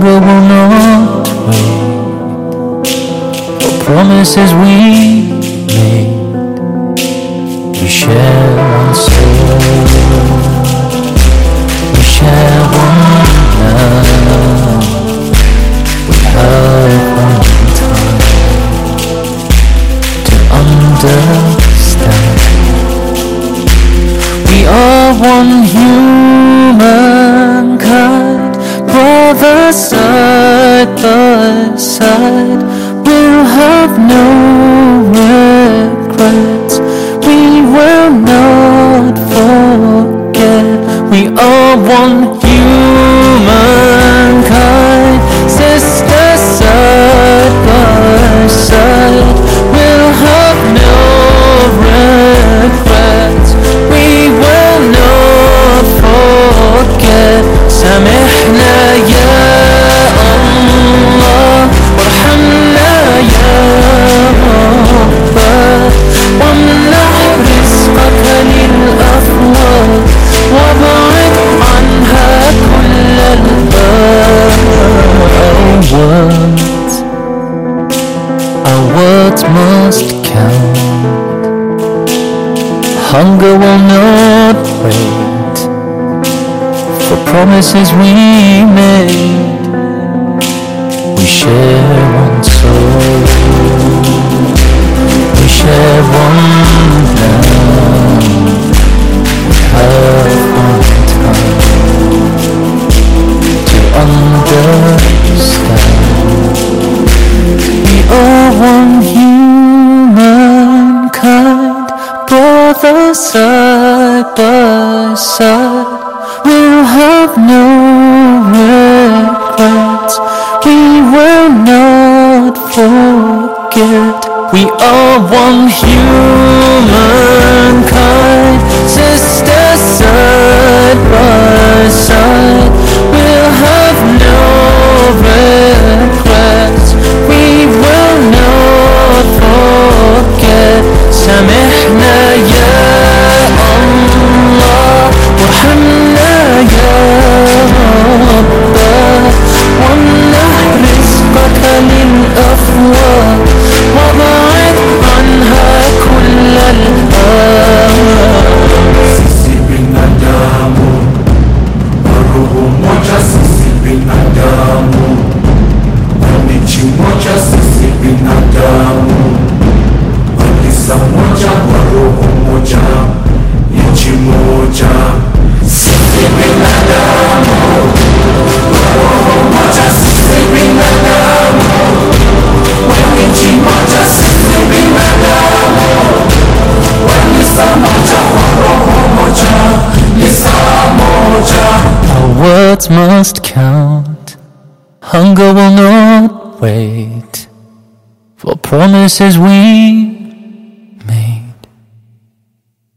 longer will not wait for promises we made. We share one soul, we share one love, we have one time to understand. We are one human. Side by side. We'll have no Hunger will not wait For promises we made brothers side by side. We'll have no regrets. We will not forget. We are one humankind, Words must count. Hunger will not wait for promises we